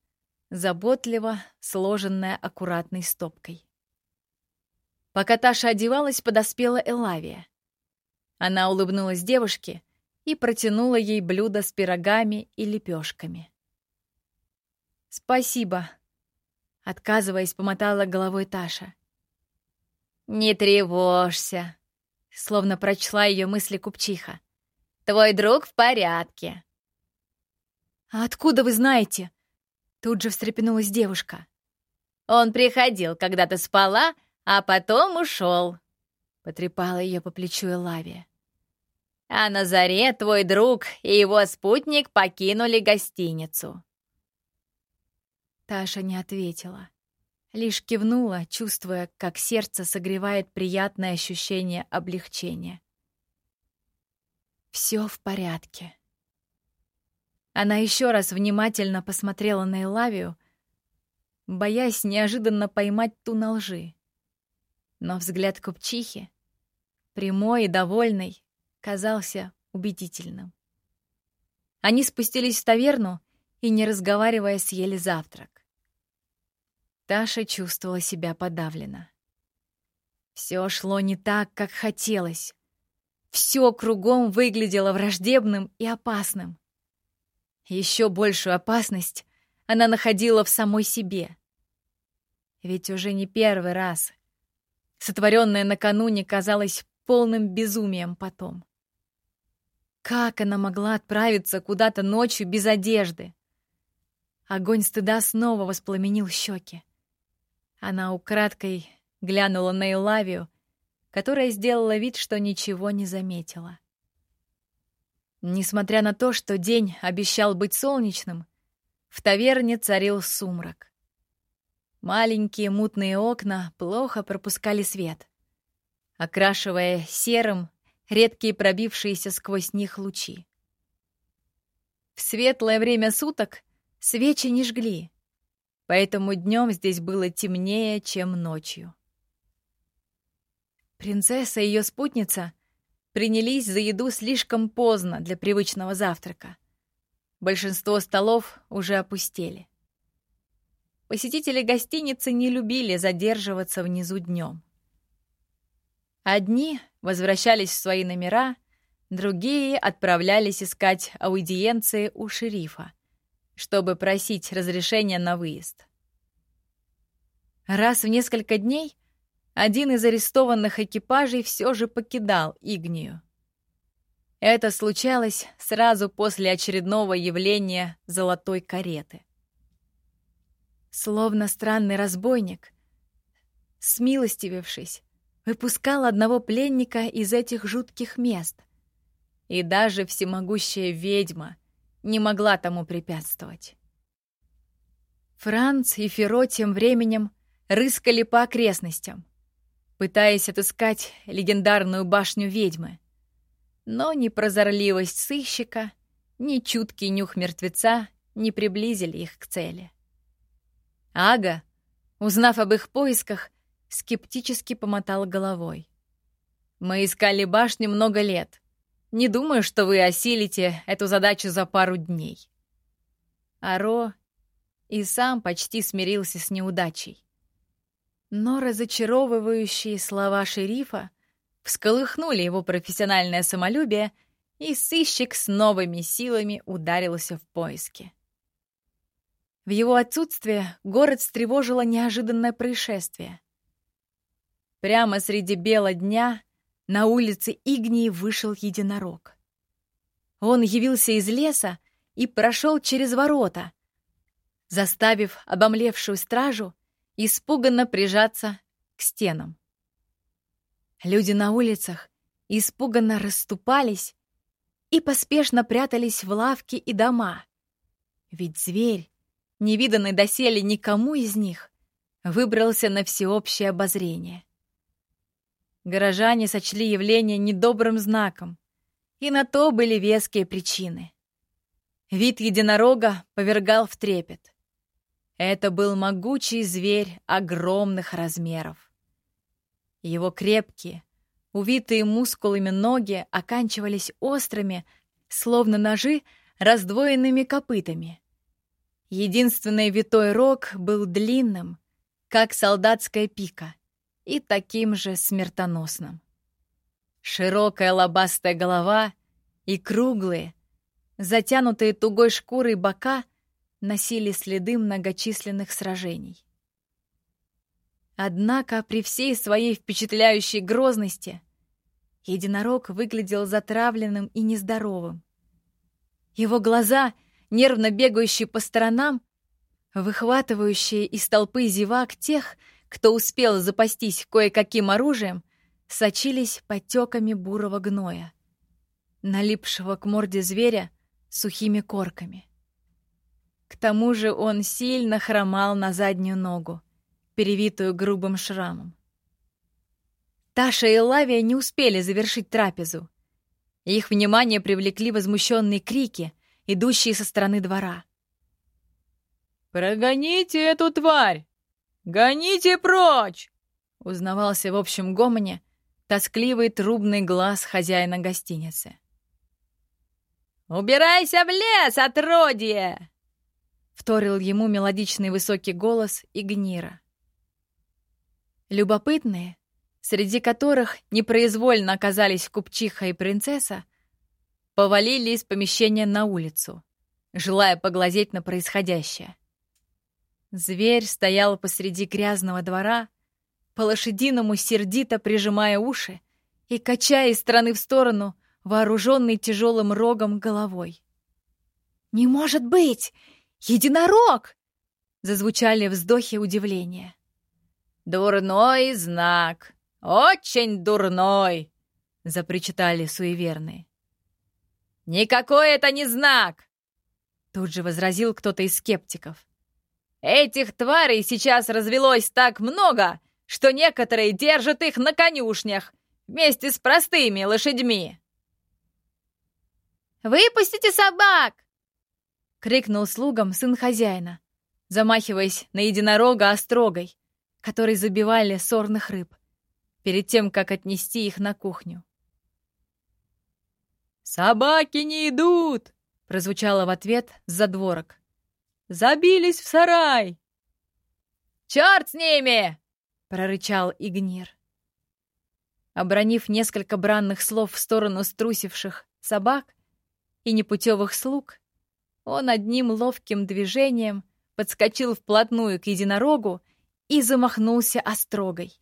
заботливо сложенная аккуратной стопкой. Пока Таша одевалась, подоспела Элавия. Она улыбнулась девушке и протянула ей блюдо с пирогами и лепешками. «Спасибо», — отказываясь, помотала головой Таша. «Не тревожься», — словно прочла ее мысли купчиха. «Твой друг в порядке». «А откуда вы знаете?» Тут же встрепенулась девушка. «Он приходил, когда ты спала, а потом ушел», — потрепала ее по плечу Элавия. «А на заре твой друг и его спутник покинули гостиницу». Таша не ответила. Лишь кивнула, чувствуя, как сердце согревает приятное ощущение облегчения. Все в порядке. Она еще раз внимательно посмотрела на Элавию, боясь неожиданно поймать ту на лжи. Но взгляд купчихи, прямой и довольный, казался убедительным. Они спустились в таверну и, не разговаривая, съели завтрак. Таша чувствовала себя подавлена. Все шло не так, как хотелось. Все кругом выглядело враждебным и опасным. Еще большую опасность она находила в самой себе. Ведь уже не первый раз сотворенное накануне казалось полным безумием потом. Как она могла отправиться куда-то ночью без одежды? Огонь стыда снова воспламенил щеки. Она украдкой глянула на Элавию, которая сделала вид, что ничего не заметила. Несмотря на то, что день обещал быть солнечным, в таверне царил сумрак. Маленькие мутные окна плохо пропускали свет, окрашивая серым редкие пробившиеся сквозь них лучи. В светлое время суток свечи не жгли, поэтому днем здесь было темнее, чем ночью. Принцесса и ее спутница принялись за еду слишком поздно для привычного завтрака. Большинство столов уже опустели. Посетители гостиницы не любили задерживаться внизу днем. Одни возвращались в свои номера, другие отправлялись искать аудиенции у шерифа — чтобы просить разрешения на выезд. Раз в несколько дней один из арестованных экипажей все же покидал Игнию. Это случалось сразу после очередного явления золотой кареты. Словно странный разбойник, смилостивившись, выпускал одного пленника из этих жутких мест. И даже всемогущая ведьма не могла тому препятствовать. Франц и Феро тем временем рыскали по окрестностям, пытаясь отыскать легендарную башню ведьмы. Но ни прозорливость сыщика, ни чуткий нюх мертвеца не приблизили их к цели. Ага, узнав об их поисках, скептически помотал головой. «Мы искали башню много лет. Не думаю, что вы осилите эту задачу за пару дней». Аро и сам почти смирился с неудачей. Но разочаровывающие слова шерифа всколыхнули его профессиональное самолюбие, и сыщик с новыми силами ударился в поиски. В его отсутствие город встревожило неожиданное происшествие. Прямо среди бела дня на улице Игнии вышел единорог. Он явился из леса и прошел через ворота, заставив обомлевшую стражу испуганно прижаться к стенам. Люди на улицах испуганно расступались и поспешно прятались в лавки и дома. Ведь зверь, невиданный доселе никому из них, выбрался на всеобщее обозрение. Горожане сочли явление недобрым знаком, и на то были веские причины. Вид единорога повергал в трепет. Это был могучий зверь огромных размеров. Его крепкие, увитые мускулами ноги оканчивались острыми, словно ножи, раздвоенными копытами. Единственный витой рог был длинным, как солдатская пика, и таким же смертоносным. Широкая лобастая голова и круглые, затянутые тугой шкурой бока — носили следы многочисленных сражений. Однако при всей своей впечатляющей грозности единорог выглядел затравленным и нездоровым. Его глаза, нервно бегающие по сторонам, выхватывающие из толпы зевак тех, кто успел запастись кое-каким оружием, сочились потеками бурого гноя, налипшего к морде зверя сухими корками. К тому же он сильно хромал на заднюю ногу, перевитую грубым шрамом. Таша и Лавия не успели завершить трапезу. Их внимание привлекли возмущенные крики, идущие со стороны двора. «Прогоните эту тварь! Гоните прочь!» Узнавался в общем гомоне тоскливый трубный глаз хозяина гостиницы. «Убирайся в лес, отродье!» вторил ему мелодичный высокий голос Игнира. Любопытные, среди которых непроизвольно оказались купчиха и принцесса, повалили из помещения на улицу, желая поглазеть на происходящее. Зверь стоял посреди грязного двора, по-лошадиному сердито прижимая уши и качая из стороны в сторону, вооруженный тяжелым рогом головой. «Не может быть! Единорог!» Зазвучали вздохи удивления. «Дурной знак! Очень дурной!» Запричитали суеверные. «Никакой это не знак!» Тут же возразил кто-то из скептиков. «Этих тварей сейчас развелось так много, что некоторые держат их на конюшнях вместе с простыми лошадьми!» «Выпустите собак!» крикнул слугам сын хозяина, замахиваясь на единорога острогой, который забивали сорных рыб, перед тем, как отнести их на кухню. «Собаки не идут!» — прозвучало в ответ с задворок. «Забились в сарай!» «Черт с ними!» — прорычал Игнир. Обронив несколько бранных слов в сторону струсивших собак и непутевых слуг, он одним ловким движением подскочил вплотную к единорогу и замахнулся острогой.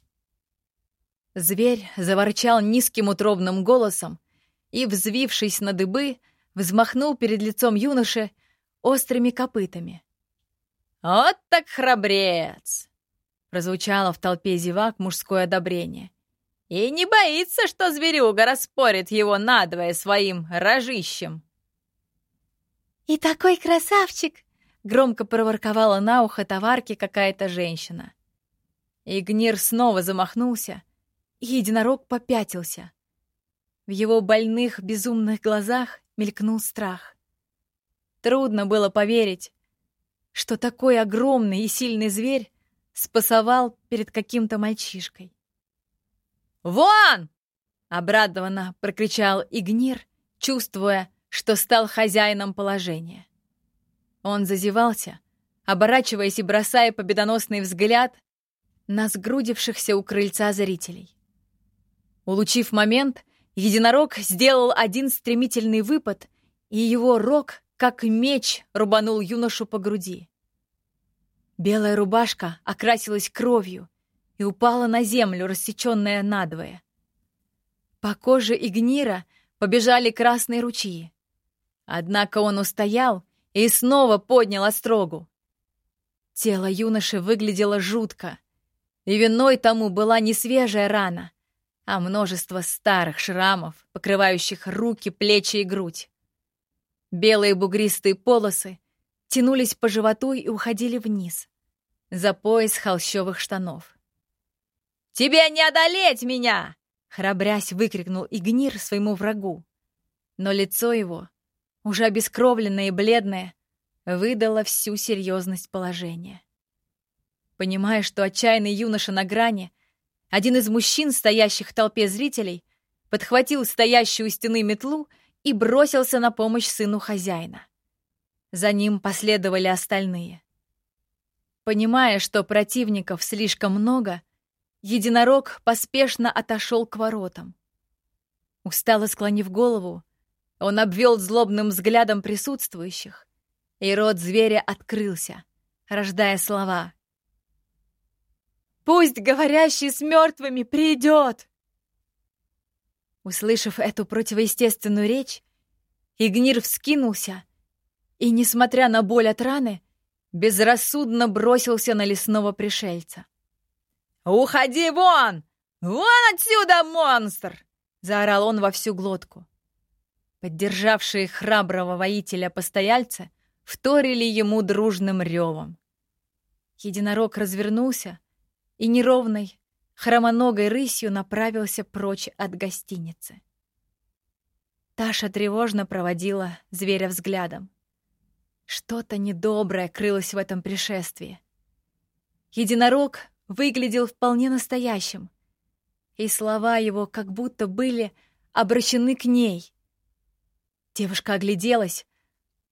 Зверь заворчал низким утробным голосом и, взвившись на дыбы, взмахнул перед лицом юноши острыми копытами. «Вот так храбрец!» Прозвучало в толпе зевак мужское одобрение. «И не боится, что зверюга распорит его надвое своим рожищем!» «И такой красавчик!» — громко проворковала на ухо товарки какая-то женщина. Игнир снова замахнулся, и единорог попятился. В его больных, безумных глазах мелькнул страх. Трудно было поверить, что такой огромный и сильный зверь спасовал перед каким-то мальчишкой. «Вон!» — обрадованно прокричал Игнир, чувствуя, что стал хозяином положения. Он зазевался, оборачиваясь и бросая победоносный взгляд на сгрудившихся у крыльца зрителей. Улучив момент, единорог сделал один стремительный выпад, и его рог, как меч, рубанул юношу по груди. Белая рубашка окрасилась кровью и упала на землю, рассеченная надвое. По коже Игнира побежали красные ручьи. Однако он устоял и снова поднял острогу. Тело юноши выглядело жутко, и виной тому была не свежая рана, а множество старых шрамов, покрывающих руки, плечи и грудь. Белые бугристые полосы тянулись по животу и уходили вниз, за пояс холщовых штанов. «Тебе не одолеть меня!» — храбрясь выкрикнул Игнир своему врагу. Но лицо его уже обескровленное и бледное, выдало всю серьезность положения. Понимая, что отчаянный юноша на грани, один из мужчин, стоящих в толпе зрителей, подхватил стоящую у стены метлу и бросился на помощь сыну хозяина. За ним последовали остальные. Понимая, что противников слишком много, единорог поспешно отошел к воротам. Устало склонив голову, он обвел злобным взглядом присутствующих, и рот зверя открылся, рождая слова. «Пусть говорящий с мертвыми придет!» Услышав эту противоестественную речь, Игнир вскинулся и, несмотря на боль от раны, безрассудно бросился на лесного пришельца. «Уходи вон! Вон отсюда, монстр!» — заорал он во всю глотку. Поддержавшие храброго воителя-постояльца вторили ему дружным ревом. Единорог развернулся и неровной, хромоногой рысью направился прочь от гостиницы. Таша тревожно проводила зверя взглядом. Что-то недоброе крылось в этом пришествии. Единорог выглядел вполне настоящим, и слова его как будто были обращены к ней, Девушка огляделась,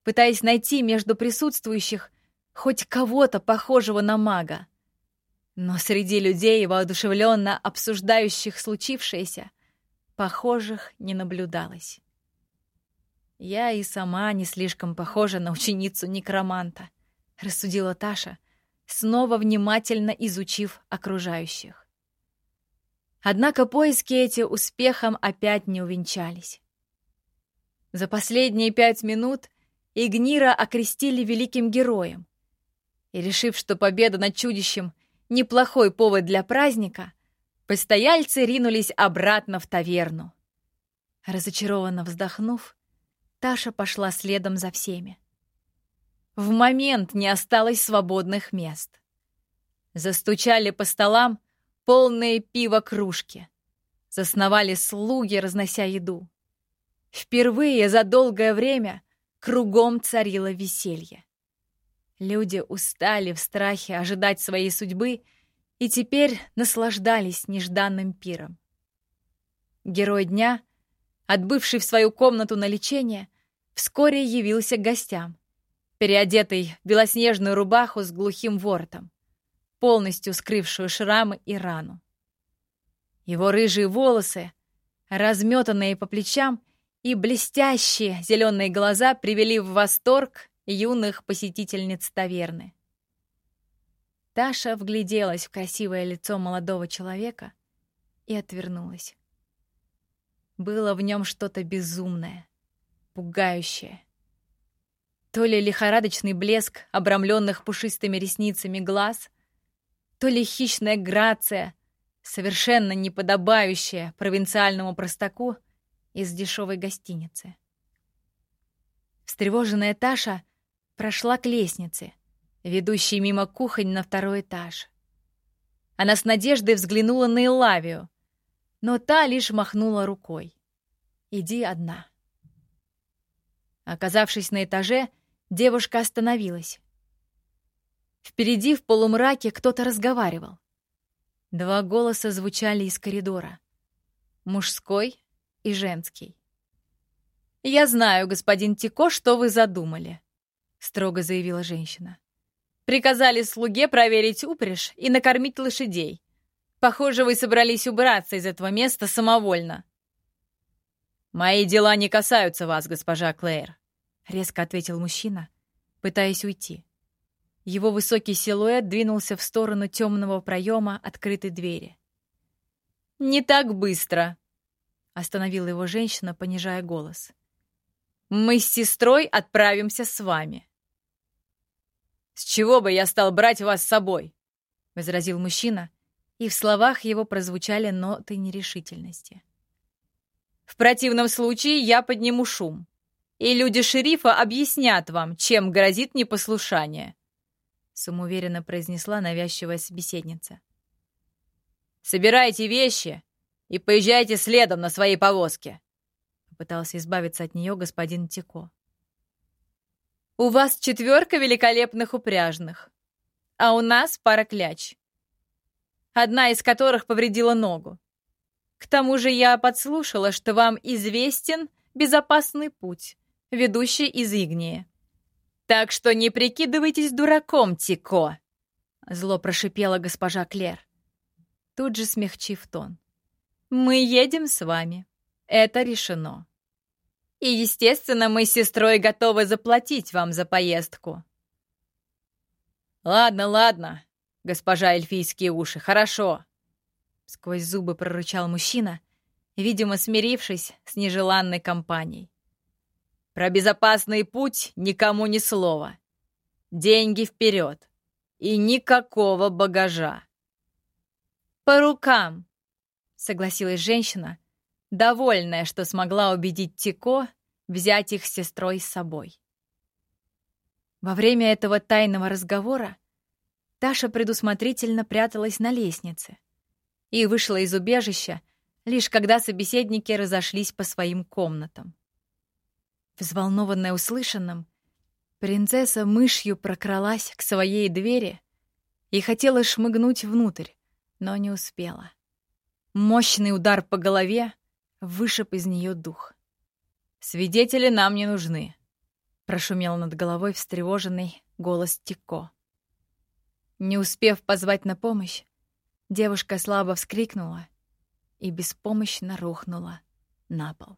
пытаясь найти между присутствующих хоть кого-то похожего на мага. Но среди людей, воодушевленно обсуждающих случившееся, похожих не наблюдалось. «Я и сама не слишком похожа на ученицу некроманта», — рассудила Таша, снова внимательно изучив окружающих. Однако поиски эти успехом опять не увенчались. За последние пять минут Игнира окрестили великим героем. И решив, что победа над чудищем — неплохой повод для праздника, постояльцы ринулись обратно в таверну. Разочарованно вздохнув, Таша пошла следом за всеми. В момент не осталось свободных мест. Застучали по столам полные пива кружки. Засновали слуги, разнося еду. Впервые за долгое время кругом царило веселье. Люди устали в страхе ожидать своей судьбы и теперь наслаждались нежданным пиром. Герой дня, отбывший в свою комнату на лечение, вскоре явился к гостям, переодетый в белоснежную рубаху с глухим воротом, полностью скрывшую шрамы и рану. Его рыжие волосы, разметанные по плечам, и блестящие зеленые глаза привели в восторг юных посетительниц таверны. Таша вгляделась в красивое лицо молодого человека и отвернулась. Было в нем что-то безумное, пугающее. То ли лихорадочный блеск обрамленных пушистыми ресницами глаз, то ли хищная грация, совершенно неподобающая провинциальному простаку из дешевой гостиницы. Встревоженная Таша прошла к лестнице, ведущей мимо кухонь на второй этаж. Она с надеждой взглянула на Илавию, но та лишь махнула рукой. «Иди одна». Оказавшись на этаже, девушка остановилась. Впереди в полумраке кто-то разговаривал. Два голоса звучали из коридора. Мужской и женский. «Я знаю, господин Тико, что вы задумали», — строго заявила женщина. «Приказали слуге проверить упряжь и накормить лошадей. Похоже, вы собрались убраться из этого места самовольно». «Мои дела не касаются вас, госпожа Клэйр», — резко ответил мужчина, пытаясь уйти. Его высокий силуэт двинулся в сторону темного проема открытой двери. «Не так быстро!» — остановила его женщина, понижая голос. «Мы с сестрой отправимся с вами». «С чего бы я стал брать вас с собой?» — возразил мужчина, и в словах его прозвучали ноты нерешительности. «В противном случае я подниму шум, и люди шерифа объяснят вам, чем грозит непослушание» самоуверенно произнесла навязчивая собеседница. «Собирайте вещи и поезжайте следом на своей повозке», попытался избавиться от нее господин Тико. «У вас четверка великолепных упряжных, а у нас пара кляч, одна из которых повредила ногу. К тому же я подслушала, что вам известен безопасный путь, ведущий из Игнии. «Так что не прикидывайтесь дураком, Тико!» Зло прошипела госпожа Клер, тут же смягчив тон. «Мы едем с вами. Это решено. И, естественно, мы с сестрой готовы заплатить вам за поездку». «Ладно, ладно, госпожа эльфийские уши, хорошо!» Сквозь зубы прорычал мужчина, видимо, смирившись с нежеланной компанией. Про безопасный путь никому ни слова. Деньги вперед. И никакого багажа. «По рукам!» — согласилась женщина, довольная, что смогла убедить Тико взять их с сестрой с собой. Во время этого тайного разговора Таша предусмотрительно пряталась на лестнице и вышла из убежища, лишь когда собеседники разошлись по своим комнатам. Взволнованная услышанным, принцесса мышью прокралась к своей двери и хотела шмыгнуть внутрь, но не успела. Мощный удар по голове вышиб из нее дух. «Свидетели нам не нужны», — прошумел над головой встревоженный голос Тико. Не успев позвать на помощь, девушка слабо вскрикнула и беспомощно рухнула на пол.